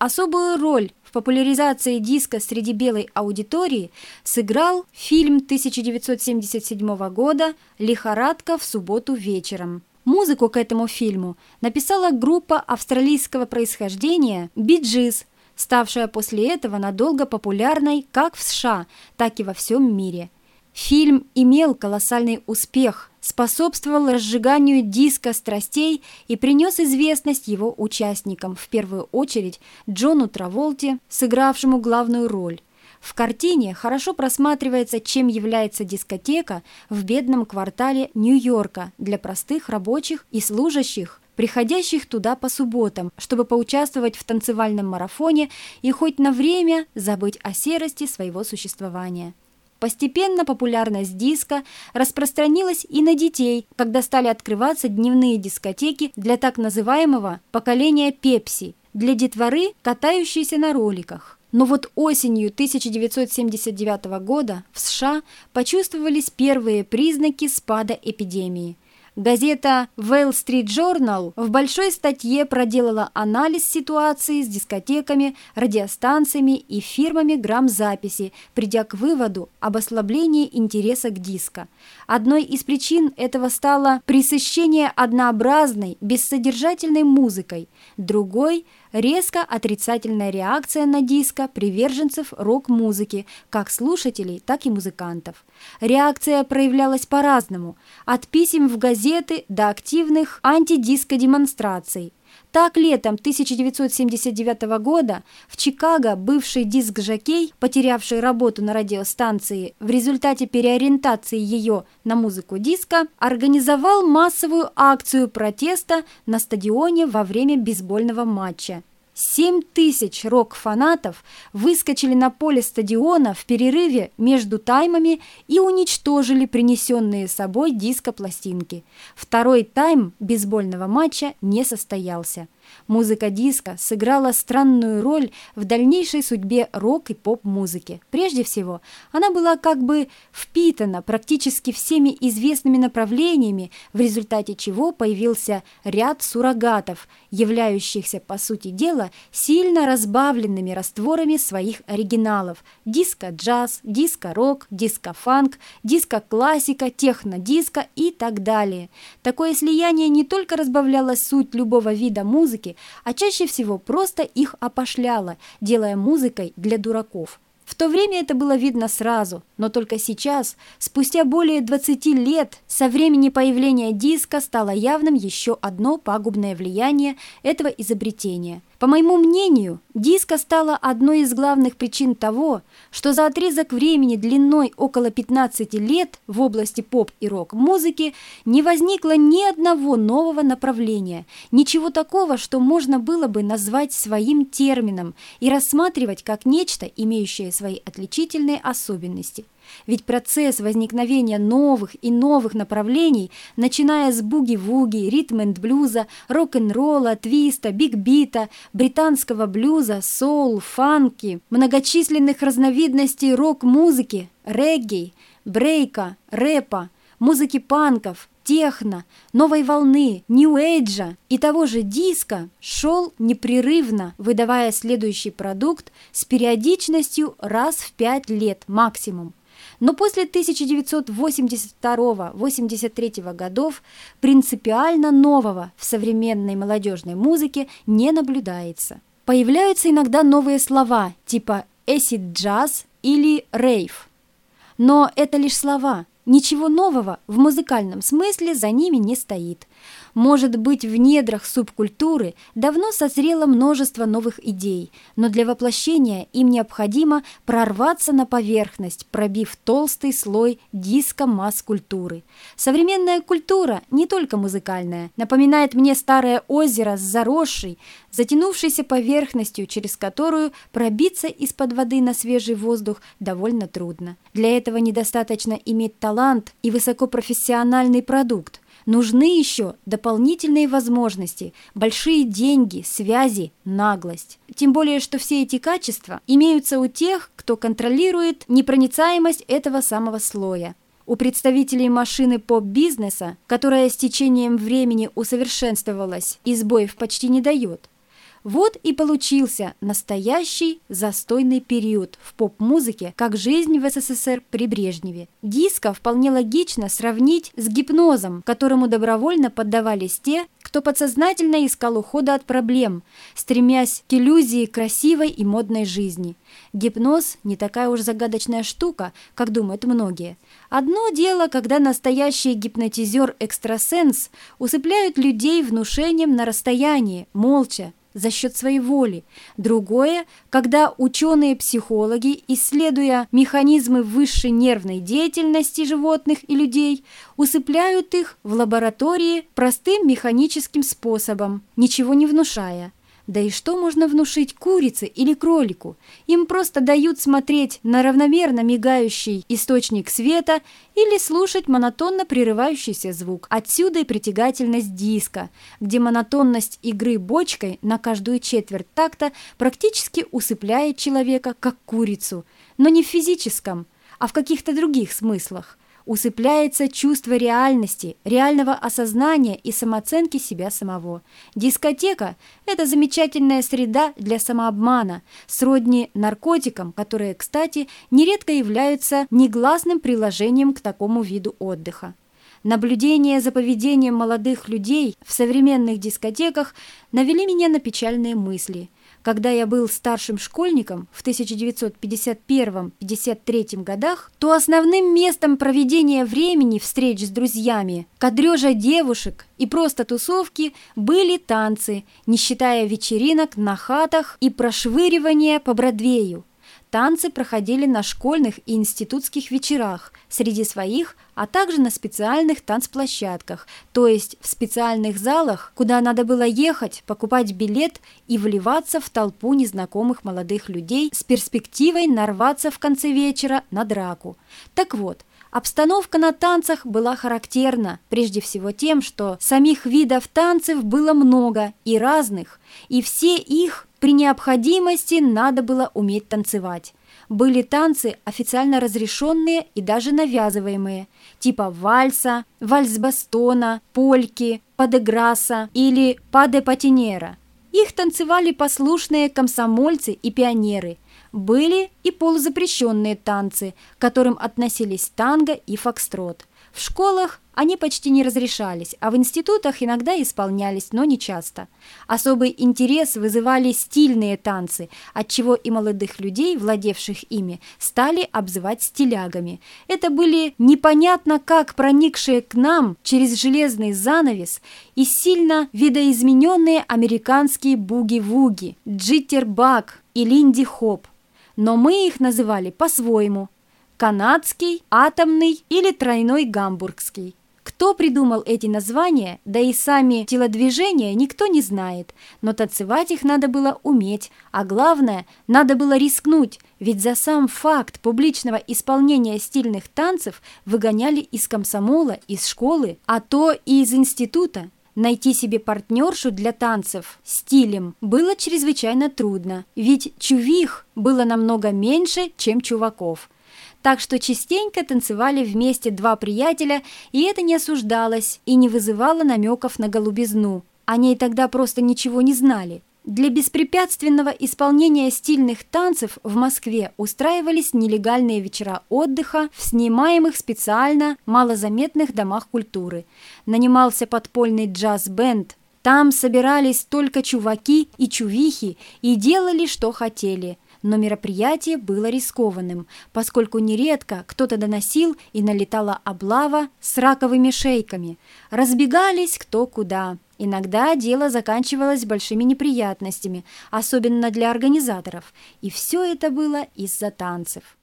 Особую роль в популяризации диска среди белой аудитории сыграл фильм 1977 года «Лихорадка в субботу вечером». Музыку к этому фильму написала группа австралийского происхождения «Биджиз», ставшая после этого надолго популярной как в США, так и во всем мире. Фильм имел колоссальный успех, способствовал разжиганию диска страстей и принес известность его участникам, в первую очередь Джону Траволте, сыгравшему главную роль. В картине хорошо просматривается, чем является дискотека в бедном квартале Нью-Йорка для простых рабочих и служащих, приходящих туда по субботам, чтобы поучаствовать в танцевальном марафоне и хоть на время забыть о серости своего существования. Постепенно популярность диска распространилась и на детей, когда стали открываться дневные дискотеки для так называемого поколения пепси, для детворы, катающейся на роликах. Но вот осенью 1979 года в США почувствовались первые признаки спада эпидемии. Газета Wall Street Journal в большой статье проделала анализ ситуации с дискотеками, радиостанциями и фирмами грамзаписи, придя к выводу об ослаблении интереса к диско. Одной из причин этого стало пресыщение однообразной, бессодержательной музыкой, другой – резко отрицательная реакция на диско приверженцев рок-музыки, как слушателей, так и музыкантов. Реакция проявлялась по-разному, от писем в газеты до активных антидиско-демонстраций. Так, летом 1979 года в Чикаго бывший диск-жокей, потерявший работу на радиостанции в результате переориентации ее на музыку диска, организовал массовую акцию протеста на стадионе во время бейсбольного матча. Семь тысяч рок-фанатов выскочили на поле стадиона в перерыве между таймами и уничтожили принесенные с собой диско-пластинки. Второй тайм бейсбольного матча не состоялся. Музыка диска сыграла странную роль в дальнейшей судьбе рок и поп-музыки. Прежде всего, она была как бы впитана практически всеми известными направлениями, в результате чего появился ряд суррогатов, являющихся, по сути дела, сильно разбавленными растворами своих оригиналов – диско-джаз, диско-рок, диско-фанк, диско-классика, техно-диско и так далее. Такое слияние не только разбавляло суть любого вида музыки, музыки, а чаще всего просто их опошляло, делая музыкой для дураков. В то время это было видно сразу, но только сейчас, спустя более 20 лет, со времени появления диска стало явным еще одно пагубное влияние этого изобретения – по моему мнению, диско стало одной из главных причин того, что за отрезок времени длиной около 15 лет в области поп и рок-музыки не возникло ни одного нового направления, ничего такого, что можно было бы назвать своим термином и рассматривать как нечто, имеющее свои отличительные особенности. Ведь процесс возникновения новых и новых направлений, начиная с буги-вуги, ритм-энд-блюза, рок-н-ролла, твиста, биг-бита, британского блюза, соул, фанки, многочисленных разновидностей рок-музыки, регги, брейка, рэпа, музыки панков, техно, новой волны, нью-эйджа и того же диска шел непрерывно, выдавая следующий продукт с периодичностью раз в пять лет максимум. Но после 1982-83 годов принципиально нового в современной молодежной музыке не наблюдается. Появляются иногда новые слова типа «acid jazz» или «рейв». Но это лишь слова. Ничего нового в музыкальном смысле за ними не стоит. Может быть, в недрах субкультуры давно созрело множество новых идей, но для воплощения им необходимо прорваться на поверхность, пробив толстый слой диска масс-культуры. Современная культура, не только музыкальная, напоминает мне старое озеро с заросшей, затянувшейся поверхностью, через которую пробиться из-под воды на свежий воздух довольно трудно. Для этого недостаточно иметь талант и высокопрофессиональный продукт. Нужны еще дополнительные возможности, большие деньги, связи, наглость. Тем более, что все эти качества имеются у тех, кто контролирует непроницаемость этого самого слоя. У представителей машины поп-бизнеса, которая с течением времени усовершенствовалась и сбоев почти не дает. Вот и получился настоящий застойный период в поп-музыке, как жизнь в СССР при Брежневе. Диско вполне логично сравнить с гипнозом, которому добровольно поддавались те, кто подсознательно искал ухода от проблем, стремясь к иллюзии красивой и модной жизни. Гипноз не такая уж загадочная штука, как думают многие. Одно дело, когда настоящий гипнотизер-экстрасенс усыпляют людей внушением на расстоянии, молча, за счет своей воли. Другое, когда ученые-психологи, исследуя механизмы высшей нервной деятельности животных и людей, усыпляют их в лаборатории простым механическим способом, ничего не внушая. Да и что можно внушить курице или кролику? Им просто дают смотреть на равномерно мигающий источник света или слушать монотонно прерывающийся звук. Отсюда и притягательность диска, где монотонность игры бочкой на каждую четверть такта практически усыпляет человека, как курицу, но не в физическом, а в каких-то других смыслах усыпляется чувство реальности, реального осознания и самооценки себя самого. Дискотека – это замечательная среда для самообмана, сродни наркотикам, которые, кстати, нередко являются негласным приложением к такому виду отдыха. Наблюдения за поведением молодых людей в современных дискотеках навели меня на печальные мысли – когда я был старшим школьником в 1951-53 годах, то основным местом проведения времени встреч с друзьями, кадрежа девушек и просто тусовки были танцы, не считая вечеринок на хатах и прошвыривания по Бродвею. Танцы проходили на школьных и институтских вечерах среди своих, а также на специальных танцплощадках, то есть в специальных залах, куда надо было ехать, покупать билет и вливаться в толпу незнакомых молодых людей с перспективой нарваться в конце вечера на драку. Так вот, Обстановка на танцах была характерна, прежде всего тем, что самих видов танцев было много и разных, и все их при необходимости надо было уметь танцевать. Были танцы официально разрешенные и даже навязываемые, типа вальса, вальс-бастона, польки, падеграса или паде-патинера. Их танцевали послушные комсомольцы и пионеры – были и полузапрещенные танцы, к которым относились танго и фокстрот. В школах они почти не разрешались, а в институтах иногда исполнялись, но не часто. Особый интерес вызывали стильные танцы, отчего и молодых людей, владевших ими, стали обзывать стилягами. Это были непонятно как проникшие к нам через железный занавес и сильно видоизмененные американские буги-вуги, джиттербак и линди-хоп но мы их называли по-своему – канадский, атомный или тройной гамбургский. Кто придумал эти названия, да и сами телодвижения никто не знает, но танцевать их надо было уметь, а главное, надо было рискнуть, ведь за сам факт публичного исполнения стильных танцев выгоняли из комсомола, из школы, а то и из института. Найти себе партнершу для танцев стилем было чрезвычайно трудно, ведь чувих было намного меньше, чем чуваков. Так что частенько танцевали вместе два приятеля, и это не осуждалось и не вызывало намеков на голубизну. О ней тогда просто ничего не знали. Для беспрепятственного исполнения стильных танцев в Москве устраивались нелегальные вечера отдыха в снимаемых специально малозаметных домах культуры. Нанимался подпольный джаз-бенд. Там собирались только чуваки и чувихи и делали, что хотели – но мероприятие было рискованным, поскольку нередко кто-то доносил и налетала облава с раковыми шейками. Разбегались кто куда. Иногда дело заканчивалось большими неприятностями, особенно для организаторов, и все это было из-за танцев.